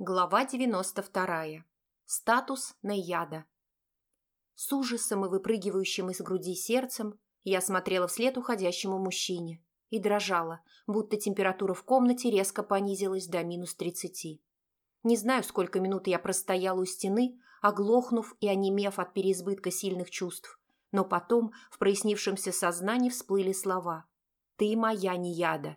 Глава 92. Статус Наяда. С ужасом и выпрыгивающим из груди сердцем я смотрела вслед уходящему мужчине и дрожала, будто температура в комнате резко понизилась до минус тридцати. Не знаю, сколько минут я простояла у стены, оглохнув и онемев от переизбытка сильных чувств, но потом в прояснившемся сознании всплыли слова «Ты моя Нияда».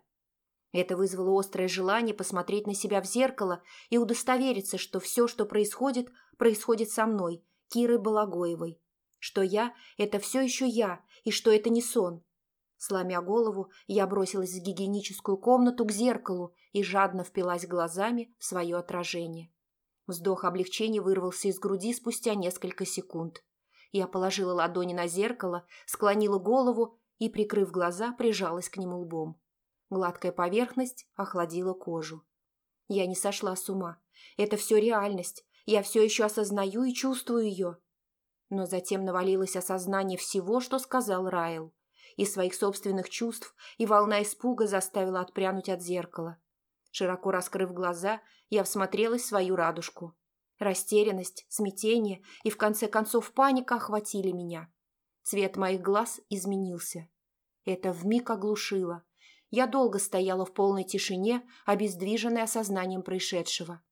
Это вызвало острое желание посмотреть на себя в зеркало и удостовериться, что все, что происходит, происходит со мной, Кирой Балагоевой. Что я – это все еще я, и что это не сон. Сломя голову, я бросилась в гигиеническую комнату к зеркалу и жадно впилась глазами в свое отражение. Вздох облегчения вырвался из груди спустя несколько секунд. Я положила ладони на зеркало, склонила голову и, прикрыв глаза, прижалась к нему лбом. Гладкая поверхность охладила кожу. Я не сошла с ума. Это все реальность. Я все еще осознаю и чувствую ее. Но затем навалилось осознание всего, что сказал Райл. И своих собственных чувств, и волна испуга заставила отпрянуть от зеркала. Широко раскрыв глаза, я всмотрелась в свою радужку. Растерянность, смятение и, в конце концов, паника охватили меня. Цвет моих глаз изменился. Это вмиг оглушило, я долго стояла в полной тишине, обездвиженная осознанием происшедшего.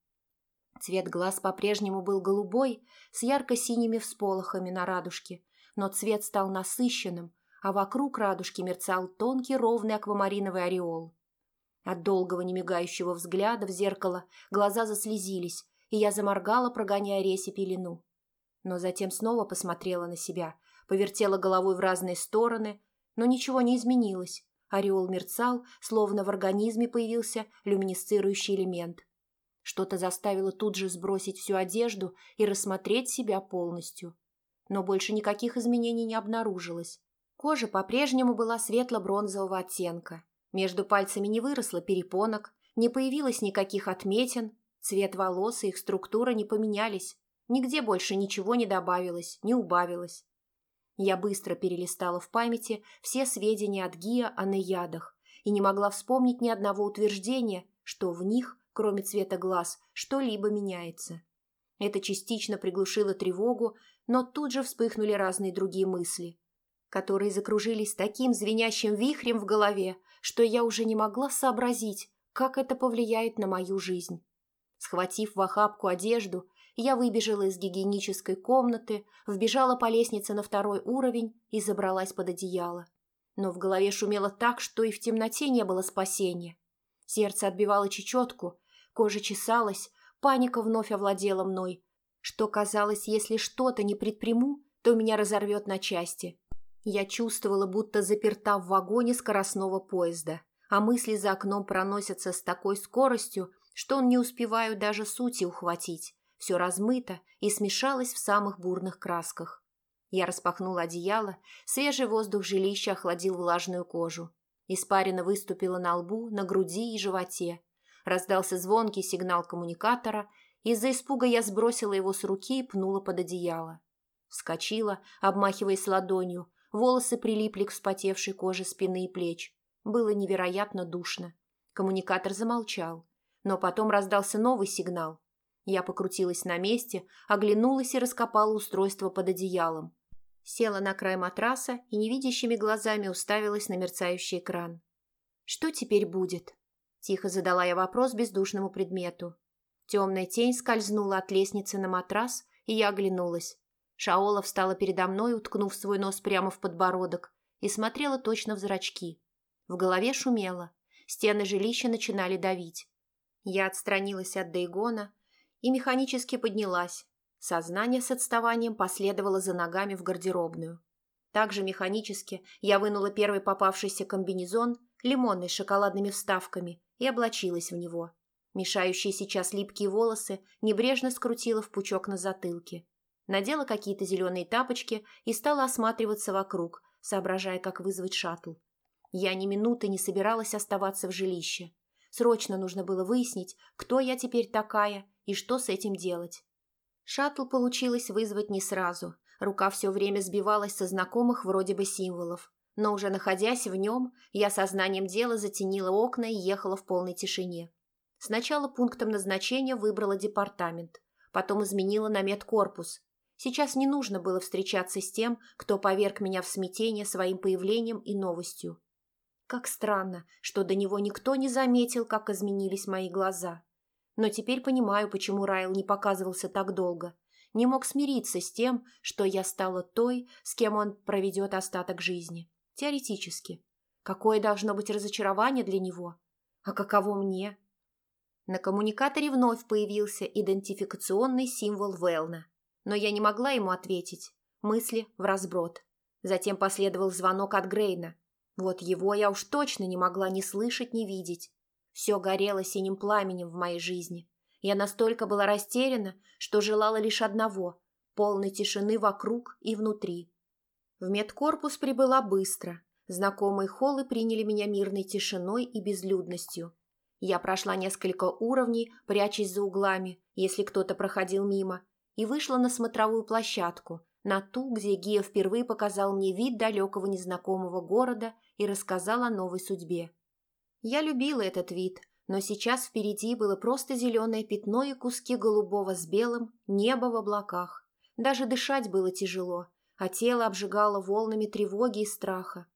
Цвет глаз по-прежнему был голубой, с ярко-синими всполохами на радужке, но цвет стал насыщенным, а вокруг радужки мерцал тонкий ровный аквамариновый ореол. От долгого немигающего взгляда в зеркало глаза заслезились, и я заморгала, прогоняя резь и пелену. Но затем снова посмотрела на себя, повертела головой в разные стороны, но ничего не изменилось. Ореол мерцал, словно в организме появился люминесцирующий элемент. Что-то заставило тут же сбросить всю одежду и рассмотреть себя полностью. Но больше никаких изменений не обнаружилось. Кожа по-прежнему была светло-бронзового оттенка. Между пальцами не выросло перепонок, не появилось никаких отметин, цвет волос и их структура не поменялись. Нигде больше ничего не добавилось, не убавилось. Я быстро перелистала в памяти все сведения от Гия о наядах и не могла вспомнить ни одного утверждения, что в них, кроме цвета глаз, что-либо меняется. Это частично приглушило тревогу, но тут же вспыхнули разные другие мысли, которые закружились таким звенящим вихрем в голове, что я уже не могла сообразить, как это повлияет на мою жизнь. Схватив в охапку одежду, я выбежала из гигиенической комнаты, вбежала по лестнице на второй уровень и забралась под одеяло. Но в голове шумело так, что и в темноте не было спасения. Сердце отбивало чечетку, кожа чесалась, паника вновь овладела мной, что казалось, если что-то не предприму, то меня разорвет на части. Я чувствовала, будто заперта в вагоне скоростного поезда, а мысли за окном проносятся с такой скоростью, что он не успеваю даже сути ухватить все размыто и смешалось в самых бурных красках. Я распахнула одеяло, свежий воздух жилища охладил влажную кожу. Испарина выступила на лбу, на груди и животе. Раздался звонкий сигнал коммуникатора, из-за испуга я сбросила его с руки и пнула под одеяло. Вскочила, обмахиваясь ладонью, волосы прилипли к вспотевшей коже спины и плеч. Было невероятно душно. Коммуникатор замолчал, но потом раздался новый сигнал. Я покрутилась на месте, оглянулась и раскопала устройство под одеялом. Села на край матраса и невидящими глазами уставилась на мерцающий экран. «Что теперь будет?» Тихо задала я вопрос бездушному предмету. Темная тень скользнула от лестницы на матрас, и я оглянулась. Шаола встала передо мной, уткнув свой нос прямо в подбородок, и смотрела точно в зрачки. В голове шумело. Стены жилища начинали давить. Я отстранилась от Дейгона, и механически поднялась. Сознание с отставанием последовало за ногами в гардеробную. Также механически я вынула первый попавшийся комбинезон, лимонный с шоколадными вставками, и облачилась в него. Мешающие сейчас липкие волосы небрежно скрутила в пучок на затылке. Надела какие-то зеленые тапочки и стала осматриваться вокруг, соображая, как вызвать шаттл. Я ни минуты не собиралась оставаться в жилище. Срочно нужно было выяснить, кто я теперь такая и что с этим делать. Шаттл получилось вызвать не сразу. Рука все время сбивалась со знакомых вроде бы символов. Но уже находясь в нем, я сознанием дела затенила окна и ехала в полной тишине. Сначала пунктом назначения выбрала департамент, потом изменила на медкорпус. Сейчас не нужно было встречаться с тем, кто поверг меня в смятение своим появлением и новостью. Как странно, что до него никто не заметил, как изменились мои глаза. Но теперь понимаю, почему Райл не показывался так долго. Не мог смириться с тем, что я стала той, с кем он проведет остаток жизни. Теоретически. Какое должно быть разочарование для него? А каково мне? На коммуникаторе вновь появился идентификационный символ Велна, но я не могла ему ответить. Мысли в разброд. Затем последовал звонок от Грейна. Вот его я уж точно не могла ни слышать, ни видеть. Все горело синим пламенем в моей жизни. Я настолько была растеряна, что желала лишь одного – полной тишины вокруг и внутри. В медкорпус прибыла быстро. Знакомые холлы приняли меня мирной тишиной и безлюдностью. Я прошла несколько уровней, прячась за углами, если кто-то проходил мимо, и вышла на смотровую площадку, на ту, где Гия впервые показал мне вид далекого незнакомого города и рассказал о новой судьбе. Я любила этот вид, но сейчас впереди было просто зеленое пятно и куски голубого с белым, небо в облаках. Даже дышать было тяжело, а тело обжигало волнами тревоги и страха.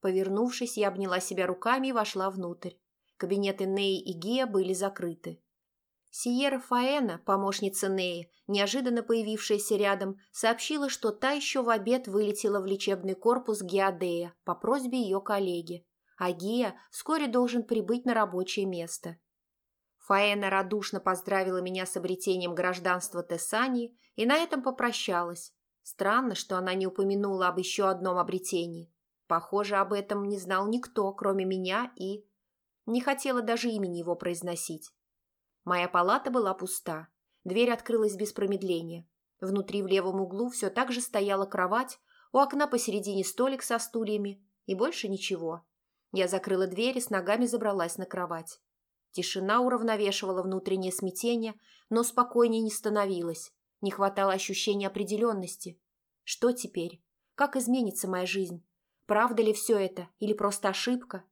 Повернувшись, я обняла себя руками и вошла внутрь. Кабинеты Неи и Гия были закрыты. Сиера Фаэна, помощница Неи, неожиданно появившаяся рядом, сообщила, что та еще в обед вылетела в лечебный корпус Геодея по просьбе ее коллеги, а Гия вскоре должен прибыть на рабочее место. Фаэна радушно поздравила меня с обретением гражданства Тессани и на этом попрощалась. Странно, что она не упомянула об еще одном обретении. Похоже, об этом не знал никто, кроме меня и не хотела даже имени его произносить. Моя палата была пуста. Дверь открылась без промедления. Внутри в левом углу все так же стояла кровать, у окна посередине столик со стульями и больше ничего. Я закрыла дверь и с ногами забралась на кровать. Тишина уравновешивала внутреннее смятение, но спокойнее не становилось. Не хватало ощущения определенности. Что теперь? Как изменится моя жизнь? Правда ли все это или просто ошибка?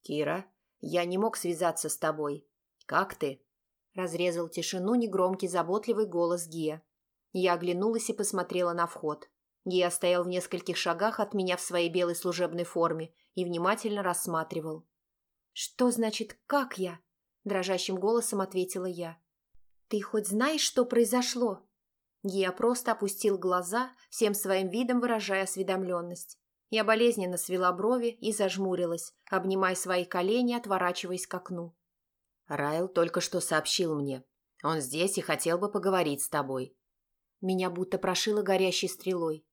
«Кира, я не мог связаться с тобой. Как ты?» Разрезал тишину негромкий заботливый голос Гия. Я оглянулась и посмотрела на вход. Гия стоял в нескольких шагах от меня в своей белой служебной форме и внимательно рассматривал. «Что значит «как я»?» – дрожащим голосом ответила я. «Ты хоть знаешь, что произошло?» Гия просто опустил глаза, всем своим видом выражая осведомленность. Я болезненно свела брови и зажмурилась, обнимая свои колени, отворачиваясь к окну. «Райл только что сообщил мне. Он здесь и хотел бы поговорить с тобой». Меня будто прошило горящей стрелой.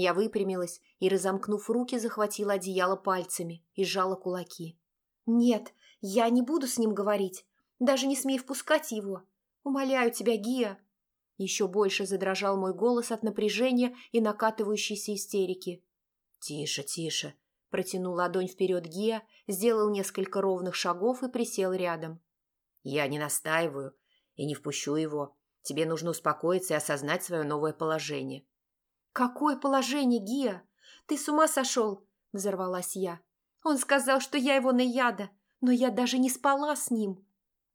Я выпрямилась и, разомкнув руки, захватила одеяло пальцами и сжала кулаки. «Нет, я не буду с ним говорить. Даже не смей впускать его. Умоляю тебя, Гия!» Еще больше задрожал мой голос от напряжения и накатывающейся истерики. «Тише, тише!» Протянул ладонь вперед Гия, сделал несколько ровных шагов и присел рядом. «Я не настаиваю и не впущу его. Тебе нужно успокоиться и осознать свое новое положение». «Какое положение, Гия? Ты с ума сошел?» – взорвалась я. «Он сказал, что я его наяда, но я даже не спала с ним».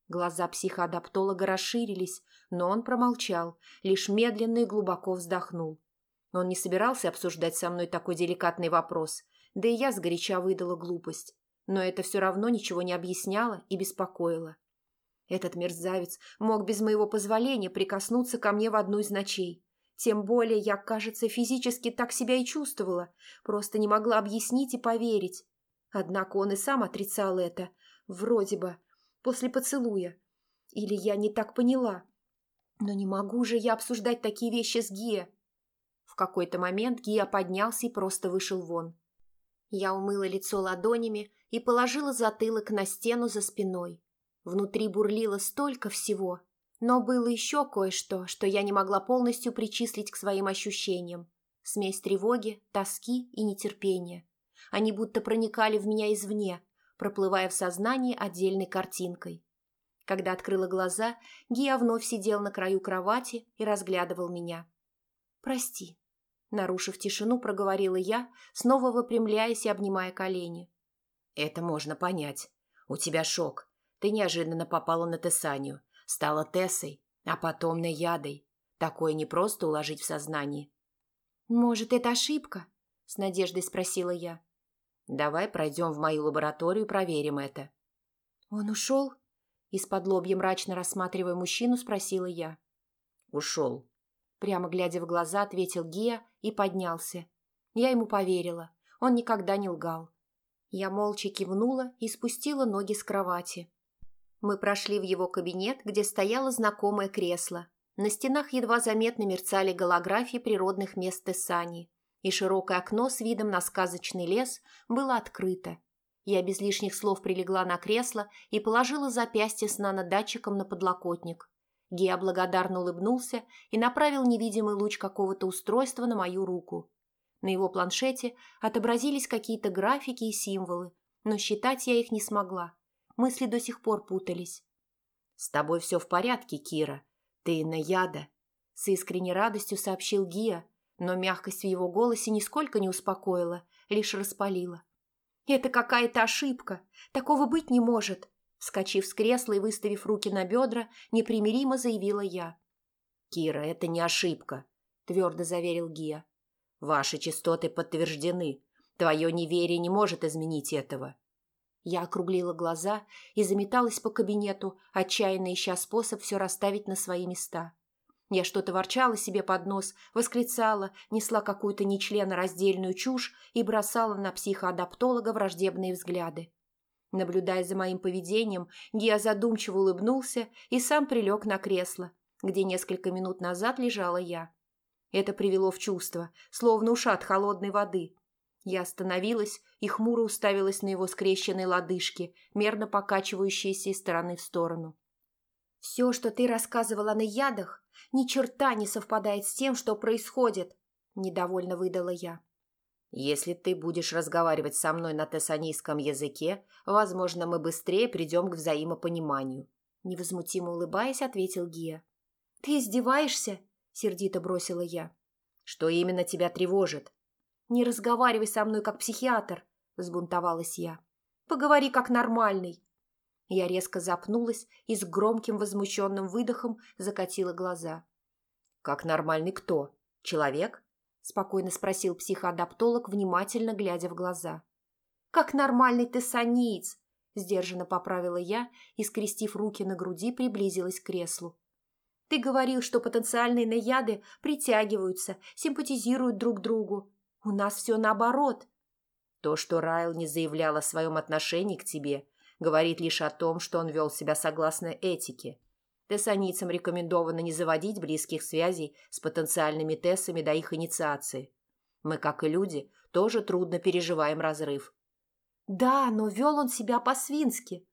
Глаза психоадаптолога расширились, но он промолчал, лишь медленно и глубоко вздохнул. Он не собирался обсуждать со мной такой деликатный вопрос, да и я сгоряча выдала глупость. Но это все равно ничего не объясняло и беспокоило. Этот мерзавец мог без моего позволения прикоснуться ко мне в одну из ночей. Тем более я, кажется, физически так себя и чувствовала, просто не могла объяснить и поверить. Однако он и сам отрицал это, вроде бы, после поцелуя. Или я не так поняла. Но не могу же я обсуждать такие вещи с Гия. В какой-то момент Гия поднялся и просто вышел вон. Я умыла лицо ладонями и положила затылок на стену за спиной. Внутри бурлило столько всего, но было еще кое-что, что я не могла полностью причислить к своим ощущениям. Смесь тревоги, тоски и нетерпения. Они будто проникали в меня извне, проплывая в сознании отдельной картинкой. Когда открыла глаза, Гия вновь сидел на краю кровати и разглядывал меня. «Прости», Нарушив тишину, проговорила я, снова выпрямляясь и обнимая колени. «Это можно понять. У тебя шок. Ты неожиданно попала на Тессанию, стала Тессой, а потом на ядой. Такое не просто уложить в сознании. «Может, это ошибка?» – с надеждой спросила я. «Давай пройдем в мою лабораторию и проверим это». «Он ушел?» – из-под лобья мрачно рассматривая мужчину, спросила я. «Ушел». Прямо глядя в глаза, ответил Гия и поднялся. Я ему поверила. Он никогда не лгал. Я молча кивнула и спустила ноги с кровати. Мы прошли в его кабинет, где стояло знакомое кресло. На стенах едва заметно мерцали голографии природных мест Тессани, и широкое окно с видом на сказочный лес было открыто. Я без лишних слов прилегла на кресло и положила запястье с нанодатчиком на подлокотник. Геа благодарно улыбнулся и направил невидимый луч какого-то устройства на мою руку. На его планшете отобразились какие-то графики и символы, но считать я их не смогла. Мысли до сих пор путались. «С тобой все в порядке, Кира. Ты на яда», — с искренней радостью сообщил Гия, но мягкость в его голосе нисколько не успокоила, лишь распалила. «Это какая-то ошибка. Такого быть не может», — вскочив с кресла и выставив руки на бедра, непримиримо заявила я. «Кира, это не ошибка», — твердо заверил Гия. «Ваши частоты подтверждены. Твое неверие не может изменить этого. Я округлила глаза и заметалась по кабинету, отчаянно ища способ все расставить на свои места. Я что-то ворчала себе под нос, восклицала, несла какую-то нечленораздельную чушь и бросала на психоадаптолога враждебные взгляды. Наблюдая за моим поведением, Гия задумчиво улыбнулся и сам прилег на кресло, где несколько минут назад лежала я. Это привело в чувство, словно ушат холодной воды. Я остановилась и хмуро уставилась на его скрещенные лодыжки, мерно покачивающиеся из стороны в сторону. «Все, что ты рассказывала на ядах, ни черта не совпадает с тем, что происходит», – недовольно выдала я. «Если ты будешь разговаривать со мной на тессанийском языке, возможно, мы быстрее придем к взаимопониманию», – невозмутимо улыбаясь, ответил Гия. «Ты издеваешься?» – сердито бросила я. «Что именно тебя тревожит?» «Не разговаривай со мной как психиатр», – взбунтовалась я. «Поговори как нормальный». Я резко запнулась и с громким возмущенным выдохом закатила глаза. «Как нормальный кто? Человек?» – спокойно спросил психоадаптолог, внимательно глядя в глаза. «Как нормальный тессаниец!» – сдержанно поправила я и, скрестив руки на груди, приблизилась к креслу. «Ты говорил, что потенциальные наяды притягиваются, симпатизируют друг другу. У нас все наоборот. То, что Райл не заявлял о своем отношении к тебе, говорит лишь о том, что он вел себя согласно этике. Тессаницам рекомендовано не заводить близких связей с потенциальными тессами до их инициации. Мы, как и люди, тоже трудно переживаем разрыв. Да, но вел он себя по-свински.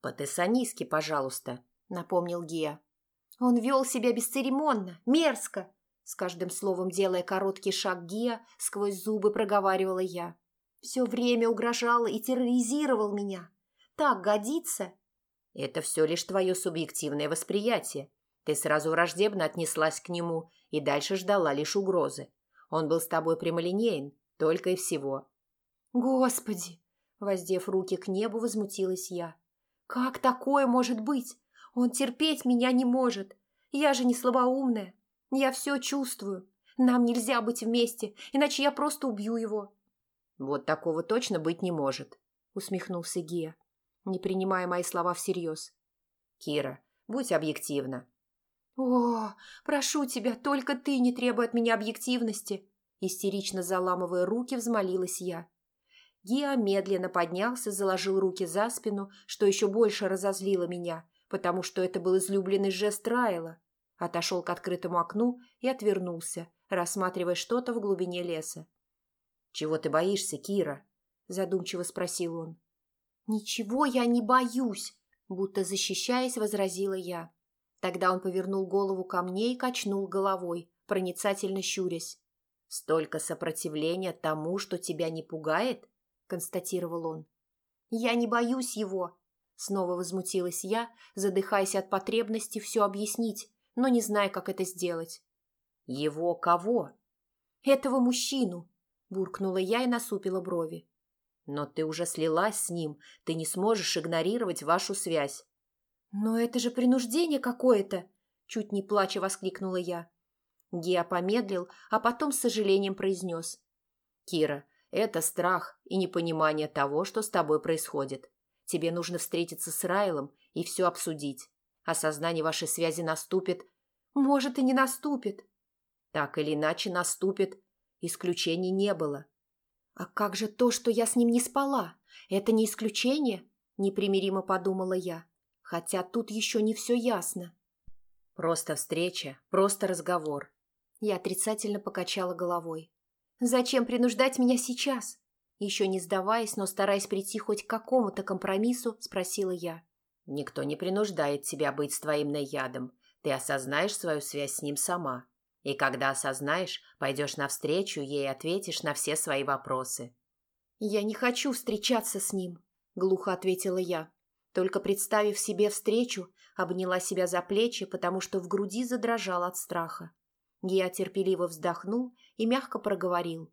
По-тессанийски, пожалуйста, напомнил Гия. Он вел себя бесцеремонно, мерзко, с каждым словом делая короткий шаг Гия, сквозь зубы проговаривала я. Все время угрожал и терроризировал меня. Так годится? Это все лишь твое субъективное восприятие. Ты сразу враждебно отнеслась к нему и дальше ждала лишь угрозы. Он был с тобой прямолинеен, только и всего. Господи! Воздев руки к небу, возмутилась я. Как такое может быть? Он терпеть меня не может. Я же не слабоумная. Я все чувствую. Нам нельзя быть вместе, иначе я просто убью его». «Вот такого точно быть не может», — усмехнулся Гия, не принимая мои слова всерьез. «Кира, будь объективна». «О, прошу тебя, только ты не требуй от меня объективности», истерично заламывая руки, взмолилась я. Гиа медленно поднялся, заложил руки за спину, что еще больше разозлило меня, потому что это был излюбленный жест Райла отошел к открытому окну и отвернулся, рассматривая что-то в глубине леса. «Чего ты боишься, Кира?» – задумчиво спросил он. «Ничего я не боюсь!» – будто защищаясь, возразила я. Тогда он повернул голову ко мне и качнул головой, проницательно щурясь. «Столько сопротивления тому, что тебя не пугает?» – констатировал он. «Я не боюсь его!» Снова возмутилась я, задыхаясь от потребности все объяснить, но не зная, как это сделать. «Его кого?» «Этого мужчину», – буркнула я и насупила брови. Но ты уже слилась с ним, ты не сможешь игнорировать вашу связь. «Но это же принуждение какое-то!» – чуть не плача воскликнула я. Геа помедлил, а потом с сожалением произнес. «Кира, это страх и непонимание того, что с тобой происходит. Тебе нужно встретиться с Райлом и все обсудить. Осознание вашей связи наступит. Может, и не наступит. Так или иначе наступит. Исключений не было. А как же то, что я с ним не спала? Это не исключение? Непримиримо подумала я. Хотя тут еще не все ясно. Просто встреча, просто разговор. Я отрицательно покачала головой. Зачем принуждать меня сейчас? Еще не сдаваясь, но стараясь прийти хоть к какому-то компромиссу, спросила я. Никто не принуждает тебя быть с твоим наядом. Ты осознаешь свою связь с ним сама. И когда осознаешь, пойдешь навстречу ей и ответишь на все свои вопросы. «Я не хочу встречаться с ним», — глухо ответила я. Только представив себе встречу, обняла себя за плечи, потому что в груди задрожал от страха. Я терпеливо вздохнул и мягко проговорил.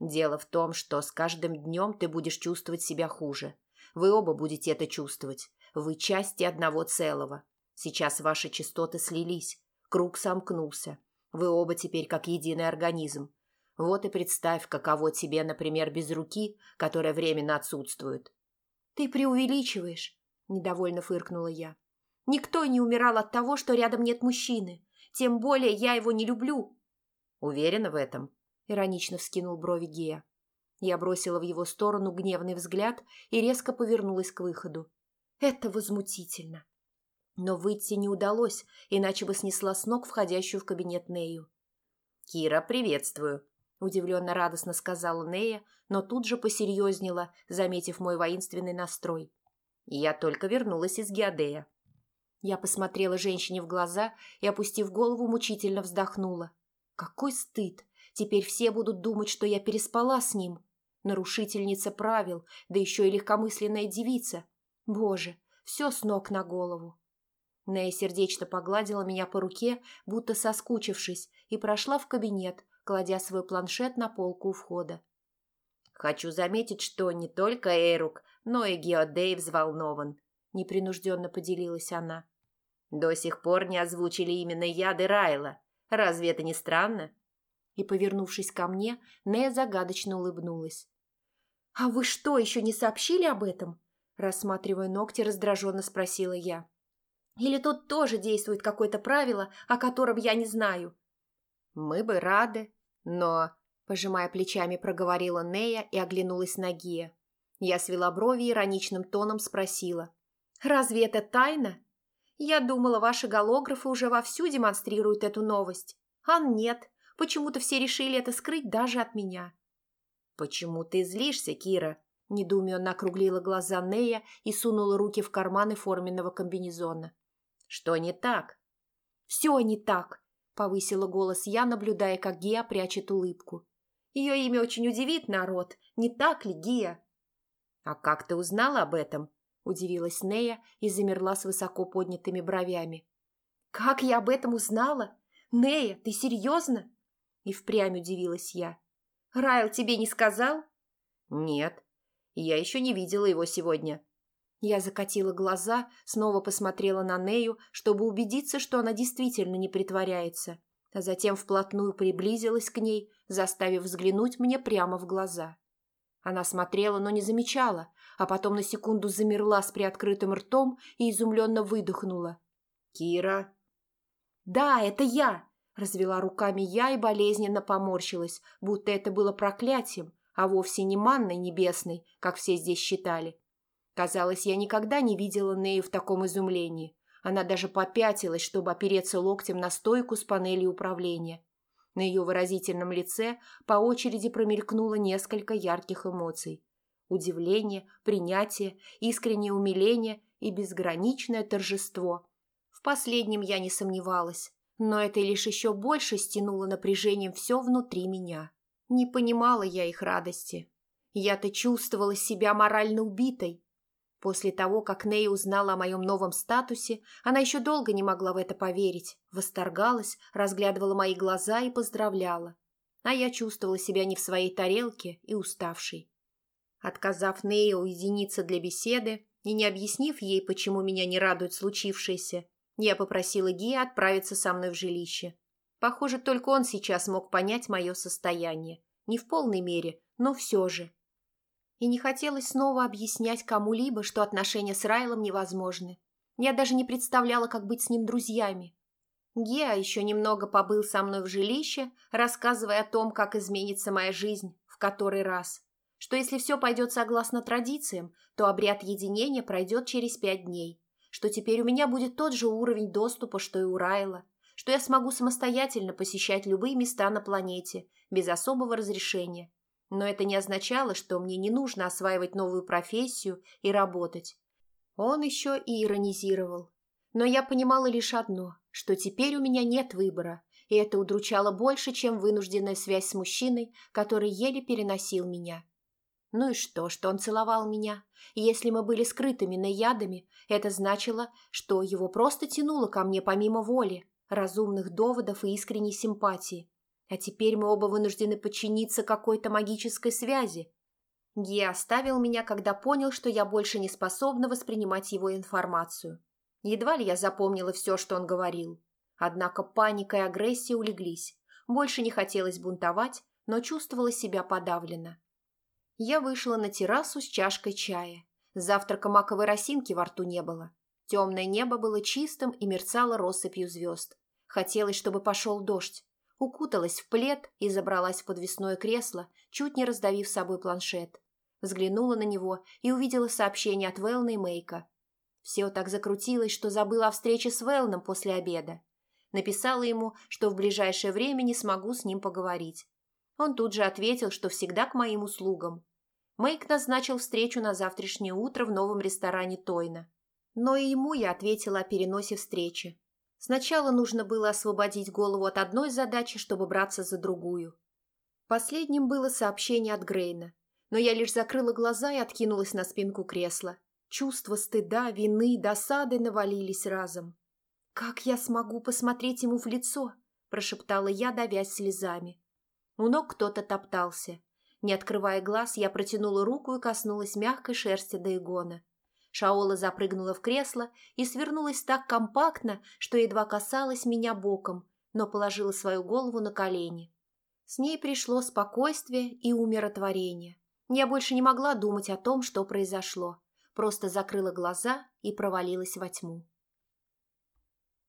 «Дело в том, что с каждым днем ты будешь чувствовать себя хуже. Вы оба будете это чувствовать. Вы части одного целого. Сейчас ваши частоты слились, круг сомкнулся. Вы оба теперь как единый организм. Вот и представь, каково тебе, например, без руки, которая временно отсутствует. «Ты преувеличиваешь», – недовольно фыркнула я. «Никто не умирал от того, что рядом нет мужчины. Тем более я его не люблю». «Уверена в этом?» – иронично вскинул брови Гея. Я бросила в его сторону гневный взгляд и резко повернулась к выходу. Это возмутительно. Но выйти не удалось, иначе бы снесла с ног входящую в кабинет Нею. «Кира, приветствую!» – удивленно радостно сказала Нея, но тут же посерьезнела, заметив мой воинственный настрой. «Я только вернулась из Геодея». Я посмотрела женщине в глаза и, опустив голову, мучительно вздохнула. «Какой стыд! Теперь все будут думать, что я переспала с ним. Нарушительница правил, да еще и легкомысленная девица. Боже, все с ног на голову. Нея сердечно погладила меня по руке, будто соскучившись, и прошла в кабинет, кладя свой планшет на полку у входа. «Хочу заметить, что не только Эйрук, но и Геодей взволнован», — непринужденно поделилась она. «До сих пор не озвучили именно яды Райла. Разве это не странно?» И, повернувшись ко мне, Нея загадочно улыбнулась. «А вы что, еще не сообщили об этом?» Рассматривая ногти, раздраженно спросила я. «Или тут тоже действует какое-то правило, о котором я не знаю?» «Мы бы рады, но...» Пожимая плечами, проговорила Нея и оглянулась на Гия. Я свела брови и ироничным тоном спросила. «Разве это тайна? Я думала, ваши голографы уже вовсю демонстрируют эту новость. А нет, почему-то все решили это скрыть даже от меня». «Почему ты злишься, Кира?» Недоуменно округлила глаза Нея и сунула руки в карманы форменного комбинезона. «Что не так?» «Все не так», — повысила голос я, наблюдая, как Гия прячет улыбку. «Ее имя очень удивит народ, не так ли, Гия?» «А как ты узнала об этом?» — удивилась Нея и замерла с высоко поднятыми бровями. «Как я об этом узнала? Нея, ты серьезно?» И впрямь удивилась я. «Райл тебе не сказал?» «Нет», я еще не видела его сегодня». Я закатила глаза, снова посмотрела на Нею, чтобы убедиться, что она действительно не притворяется, а затем вплотную приблизилась к ней, заставив взглянуть мне прямо в глаза. Она смотрела, но не замечала, а потом на секунду замерла с приоткрытым ртом и изумленно выдохнула. «Кира?» «Да, это я!» – развела руками я и болезненно поморщилась, будто это было проклятием, а вовсе не манной небесной, как все здесь считали. Казалось, я никогда не видела Нею в таком изумлении. Она даже попятилась, чтобы опереться локтем на стойку с панелью управления. На ее выразительном лице по очереди промелькнуло несколько ярких эмоций. Удивление, принятие, искреннее умиление и безграничное торжество. В последнем я не сомневалась, но это лишь еще больше стянуло напряжением все внутри меня. Не понимала я их радости. Я-то чувствовала себя морально убитой. После того, как Ней узнала о моем новом статусе, она еще долго не могла в это поверить, восторгалась, разглядывала мои глаза и поздравляла. А я чувствовала себя не в своей тарелке и уставшей. Отказав Нее уединиться для беседы и не объяснив ей, почему меня не радует случившееся, я попросила Гия отправиться со мной в жилище. Похоже, только он сейчас мог понять мое состояние. Не в полной мере, но все же. И не хотелось снова объяснять кому-либо, что отношения с Райлом невозможны. Я даже не представляла, как быть с ним друзьями. Геа еще немного побыл со мной в жилище, рассказывая о том, как изменится моя жизнь в который раз. Что если все пойдет согласно традициям, то обряд единения пройдет через пять дней. Что теперь у меня будет тот же уровень доступа, что и у Райла. Что я смогу самостоятельно посещать любые места на планете, без особого разрешения. Но это не означало, что мне не нужно осваивать новую профессию и работать. Он еще и иронизировал. Но я понимала лишь одно, что теперь у меня нет выбора, и это удручало больше, чем вынужденная связь с мужчиной, который еле переносил меня. Ну и что, что он целовал меня? Если мы были скрытыми наядами, это значило, что его просто тянуло ко мне помимо воли, разумных доводов и искренней симпатии. А теперь мы оба вынуждены подчиниться какой-то магической связи, Ги оставил меня, когда понял, что я больше не способна воспринимать его информацию. Едва ли я запомнила все, что он говорил. Однако паника и агрессия улеглись. Больше не хотелось бунтовать, но чувствовала себя подавленно. Я вышла на террасу с чашкой чая. Завтрака маковой росинки во рту не было. Темное небо было чистым и мерцало россыпью звезд. Хотелось, чтобы пошел дождь. Укуталась в плед и забралась в подвесное кресло, чуть не раздавив собой планшет. Взглянула на него и увидела сообщение от Велна и Мейка. Все так закрутилось, что забыла о встрече с Велном после обеда. Написала ему, что в ближайшее время не смогу с ним поговорить. Он тут же ответил, что всегда к моим услугам. Мейк назначил встречу на завтрашнее утро в новом ресторане Тойна. Но и ему я ответила о переносе встречи. Сначала нужно было освободить голову от одной задачи, чтобы браться за другую. Последним было сообщение от Грейна но я лишь закрыла глаза и откинулась на спинку кресла. Чувства стыда, вины, досады навалились разом. «Как я смогу посмотреть ему в лицо?» – прошептала я, давясь слезами. У ног кто-то топтался. Не открывая глаз, я протянула руку и коснулась мягкой шерсти Дайгона. Шаола запрыгнула в кресло и свернулась так компактно, что едва касалась меня боком, но положила свою голову на колени. С ней пришло спокойствие и умиротворение. Я больше не могла думать о том, что произошло. Просто закрыла глаза и провалилась во тьму.